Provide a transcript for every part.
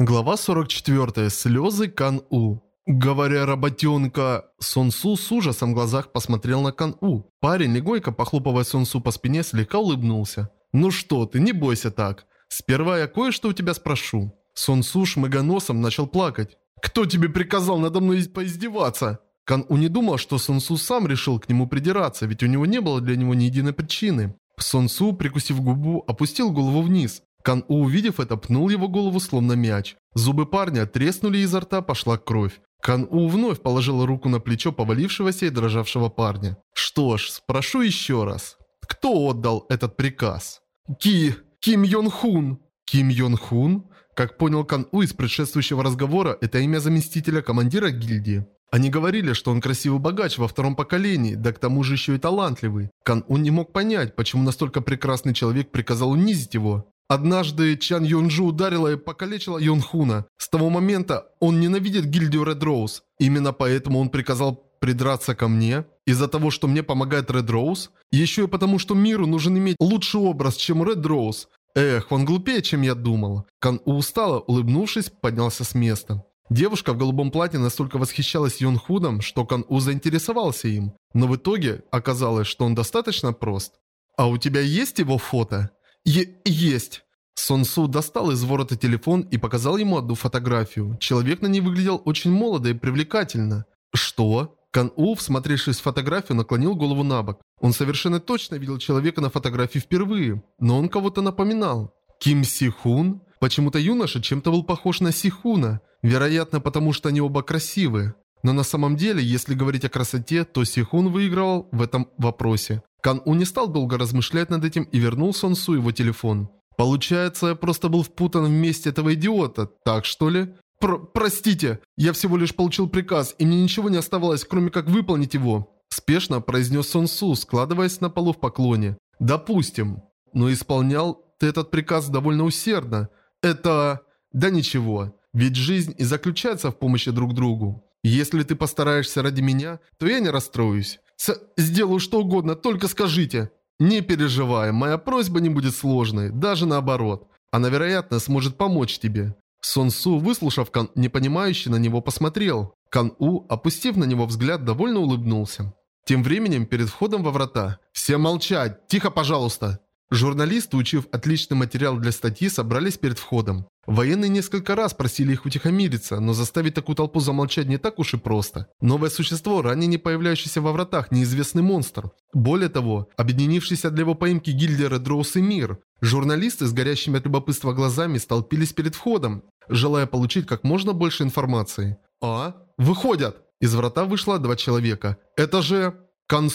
Глава 44. Слезы Кан-У. Говоря работенка, Су с ужасом в глазах посмотрел на Кан-У. Парень, легонько похлопывая Су по спине, слегка улыбнулся. «Ну что ты, не бойся так. Сперва я кое-что у тебя спрошу». Су шмыгоносом начал плакать. «Кто тебе приказал надо мной поиздеваться?» Кан-У не думал, что Су сам решил к нему придираться, ведь у него не было для него ни единой причины. Су, прикусив губу, опустил голову вниз. Кан-У, увидев это, пнул его голову словно мяч. Зубы парня треснули изо рта, пошла кровь. Кан-У вновь положил руку на плечо повалившегося и дрожавшего парня. «Что ж, спрошу еще раз. Кто отдал этот приказ?» «Ки... Ким Йон Хун!» «Ким Йон Хун?» Как понял Кан-У из предшествующего разговора, это имя заместителя командира гильдии. Они говорили, что он красивый богач во втором поколении, да к тому же еще и талантливый. Кан-У не мог понять, почему настолько прекрасный человек приказал унизить его. Однажды Чан Юнджу ударила и покалечила Йонхуна. С того момента он ненавидит гильдию Red Rose. Именно поэтому он приказал придраться ко мне. Из-за того, что мне помогает Red Rose. Еще и потому, что миру нужен иметь лучший образ, чем Red Rose. Эх, он глупее, чем я думал. Кан У устало, улыбнувшись, поднялся с места. Девушка в голубом платье настолько восхищалась Йонхудом, что Кан У заинтересовался им. Но в итоге оказалось, что он достаточно прост. «А у тебя есть его фото?» Е есть. Сон Су достал из ворота телефон и показал ему одну фотографию. Человек на ней выглядел очень молодо и привлекательно. Что? Кан У, всмотревшись в фотографию, наклонил голову на бок. Он совершенно точно видел человека на фотографии впервые, но он кого-то напоминал. Ким Си Хун? Почему-то юноша чем-то был похож на Си Хуна. Вероятно, потому что они оба красивые. Но на самом деле, если говорить о красоте, то Сихун выигрывал в этом вопросе. Кан У не стал долго размышлять над этим и вернул Сон Су его телефон. Получается, я просто был впутан в месте этого идиота, так что ли? Про простите, я всего лишь получил приказ, и мне ничего не оставалось, кроме как выполнить его. Спешно произнес Сон Су, складываясь на полу в поклоне. Допустим. Но исполнял ты этот приказ довольно усердно. Это... Да ничего. Ведь жизнь и заключается в помощи друг другу. Если ты постараешься ради меня, то я не расстроюсь. С сделаю что угодно, только скажите. Не переживай, моя просьба не будет сложной, даже наоборот. Она, вероятно, сможет помочь тебе. Сон Су, выслушав Кан, непонимающе на него посмотрел. Кан У, опустив на него взгляд, довольно улыбнулся. Тем временем, перед входом во врата. «Все молчать! Тихо, пожалуйста!» Журналисты, учив отличный материал для статьи, собрались перед входом. Военные несколько раз просили их утихомириться, но заставить такую толпу замолчать не так уж и просто. Новое существо, ранее не появляющееся во вратах, неизвестный монстр. Более того, объединившийся для его поимки гильдия Редроус и Мир. Журналисты с горящими от любопытства глазами столпились перед входом, желая получить как можно больше информации. «А? Выходят!» Из врата вышло два человека. «Это же Кан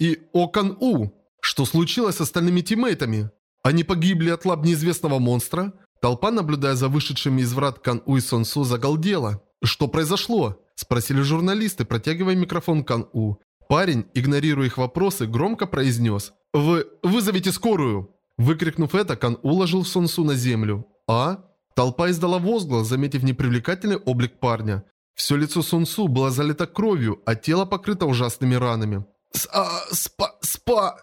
и О Кан У!» Что случилось с остальными тиммейтами? Они погибли от лап неизвестного монстра? Толпа, наблюдая за вышедшими из врат Кан У и Сон Су, загалдела. «Что произошло?» – спросили журналисты, протягивая микрофон Кан У. Парень, игнорируя их вопросы, громко произнес «Вы вызовите скорую!» Выкрикнув это, Кан У ложил Сон Су на землю. «А?» Толпа издала возглас, заметив непривлекательный облик парня. Все лицо Сон Су было залито кровью, а тело покрыто ужасными ранами. «Спа... спа... спа...»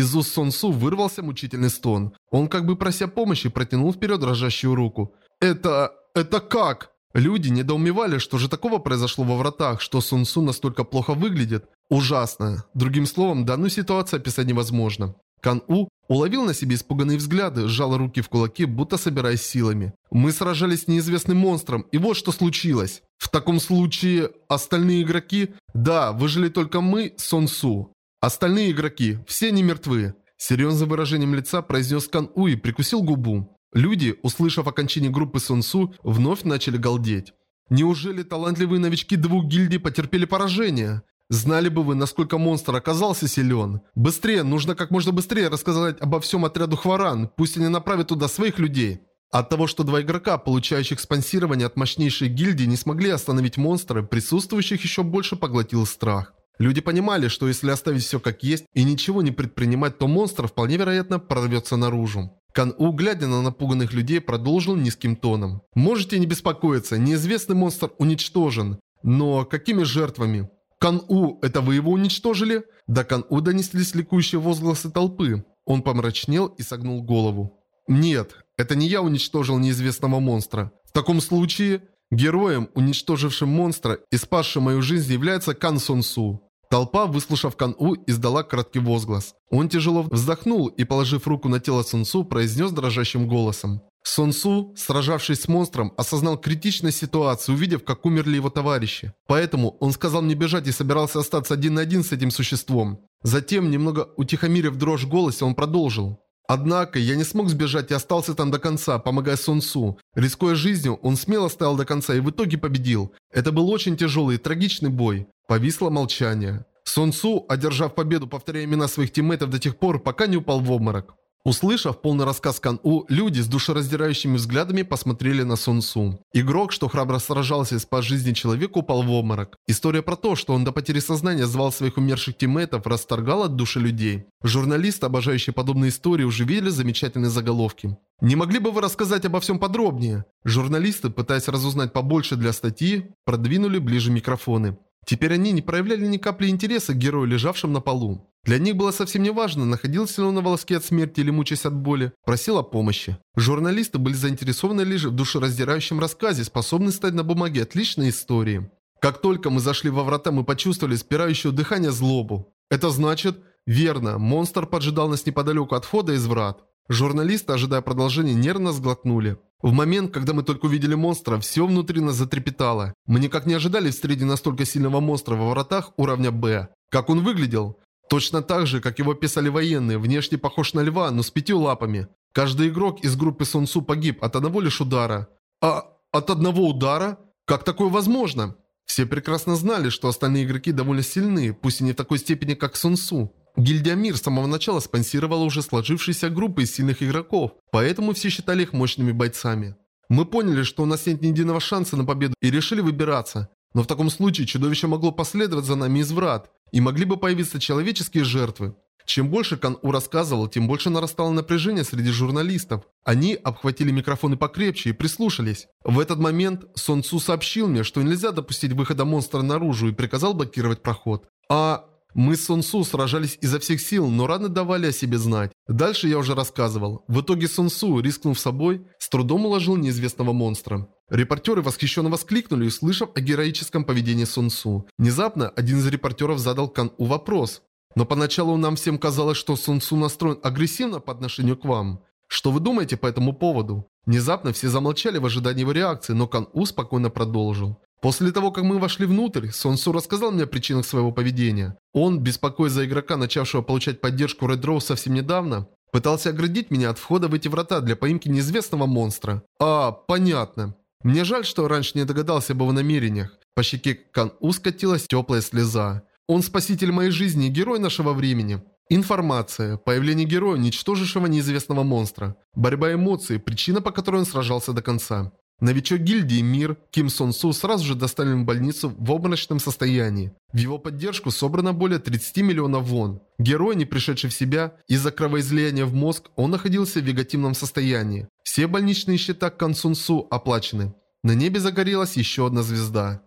Из уст Сонсу вырвался мучительный стон. Он как бы прося помощи протянул вперед дрожащую руку. «Это... это как?» Люди недоумевали, что же такого произошло во вратах, что Сунсу настолько плохо выглядит. Ужасно. Другим словом, данную ситуацию описать невозможно. Кан-У уловил на себе испуганные взгляды, сжал руки в кулаки, будто собираясь силами. Мы сражались с неизвестным монстром, и вот что случилось. В таком случае, остальные игроки... Да, выжили только мы, Сонсу. Остальные игроки, все они мертвы. Серьезным выражением лица произнес Кан У и прикусил губу. Люди, услышав окончание группы Сон Су, вновь начали галдеть. Неужели талантливые новички двух гильдий потерпели поражение? Знали бы вы, насколько монстр оказался силен. Быстрее, нужно как можно быстрее рассказать обо всем отряду Хваран, пусть они направят туда своих людей. От того, что два игрока, получающих спонсирование от мощнейшей гильдии, не смогли остановить монстра, присутствующих еще больше поглотил страх. Люди понимали, что если оставить все как есть и ничего не предпринимать, то монстр вполне вероятно прорвется наружу. Кан-У, глядя на напуганных людей, продолжил низким тоном. «Можете не беспокоиться, неизвестный монстр уничтожен. Но какими жертвами?» «Кан-У, это вы его уничтожили?» До Кан-У донеслись ликующие возгласы толпы. Он помрачнел и согнул голову. «Нет, это не я уничтожил неизвестного монстра. В таком случае, героем, уничтожившим монстра и спасшим мою жизнь, является Кан Сон Су. Толпа, выслушав Кан У, издала краткий возглас. Он тяжело вздохнул и, положив руку на тело Сун Су, произнес дрожащим голосом. Сон Су, сражавшись с монстром, осознал критичность ситуации, увидев, как умерли его товарищи. Поэтому он сказал мне бежать и собирался остаться один на один с этим существом. Затем, немного утихомирив дрожь в голосе, он продолжил. Однако, я не смог сбежать и остался там до конца, помогая Сон Су. Рискуя жизнью, он смело стоял до конца и в итоге победил. Это был очень тяжелый и трагичный бой. Повисло молчание. Сон Су, одержав победу, повторял имена своих тиммейтов до тех пор, пока не упал в обморок. Услышав полный рассказ Кан У, люди с душераздирающими взглядами посмотрели на Сон Су. Игрок, что храбро сражался и спас жизни человека, упал в обморок. История про то, что он до потери сознания звал своих умерших тиммейтов, растрогала от души людей. Журналисты, обожающие подобные истории, уже видели замечательные заголовки. Не могли бы вы рассказать обо всем подробнее? Журналисты, пытаясь разузнать побольше для статьи, продвинули ближе микрофоны. Теперь они не проявляли ни капли интереса к герою, лежавшему на полу. Для них было совсем не важно, находился ли он на волоске от смерти или мучаясь от боли, просил о помощи. Журналисты были заинтересованы лишь в душераздирающем рассказе, способны стать на бумаге отличной историей. Как только мы зашли во врата, мы почувствовали спирающую дыхание злобу. Это значит... Верно, монстр поджидал нас неподалеку от входа из врат. Журналисты, ожидая продолжения, нервно сглотнули. В момент, когда мы только увидели монстра, все внутри нас затрепетало. Мы никак не ожидали встретить настолько сильного монстра во вратах уровня Б. Как он выглядел? Точно так же, как его писали военные, внешне похож на льва, но с пятью лапами. Каждый игрок из группы Сунсу погиб от одного лишь удара. А от одного удара? Как такое возможно? Все прекрасно знали, что остальные игроки довольно сильны, пусть и не в такой степени, как Сунсу. Гильдия Мир с самого начала спонсировала уже сложившиеся группы из сильных игроков, поэтому все считали их мощными бойцами. Мы поняли, что у нас нет ни единого шанса на победу и решили выбираться. Но в таком случае чудовище могло последовать за нами из врат, и могли бы появиться человеческие жертвы. Чем больше Кан У рассказывал, тем больше нарастало напряжение среди журналистов. Они обхватили микрофоны покрепче и прислушались. В этот момент Сон Цу сообщил мне, что нельзя допустить выхода монстра наружу и приказал блокировать проход. А мы с Сон Су сражались изо всех сил, но раны давали о себе знать. Дальше я уже рассказывал. В итоге Сон Су, рискнув собой, с трудом уложил неизвестного монстра. Репортеры восхищенно воскликнули, услышав о героическом поведении Сон Су. Внезапно один из репортеров задал Кан У вопрос. Но поначалу нам всем казалось, что Сон Су настроен агрессивно по отношению к вам. Что вы думаете по этому поводу? Внезапно все замолчали в ожидании его реакции, но Кан У спокойно продолжил. После того, как мы вошли внутрь, Сон Су рассказал мне о причинах своего поведения. Он, беспокоясь за игрока, начавшего получать поддержку Red Rose совсем недавно, пытался оградить меня от входа в эти врата для поимки неизвестного монстра. А, понятно. Мне жаль, что раньше не догадался об его намерениях. По щеке Кан У скатилась теплая слеза. Он спаситель моей жизни и герой нашего времени. Информация. Появление героя, уничтожившего неизвестного монстра. Борьба эмоций, причина, по которой он сражался до конца. Новичок гильдии Мир Ким Сон Су сразу же доставлен в больницу в обморочном состоянии. В его поддержку собрано более 30 миллионов вон. Герой, не пришедший в себя, из-за кровоизлияния в мозг, он находился в вегетативном состоянии. Все больничные счета Кан Сун Су оплачены. На небе загорелась еще одна звезда.